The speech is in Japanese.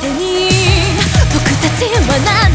手に。僕たちは何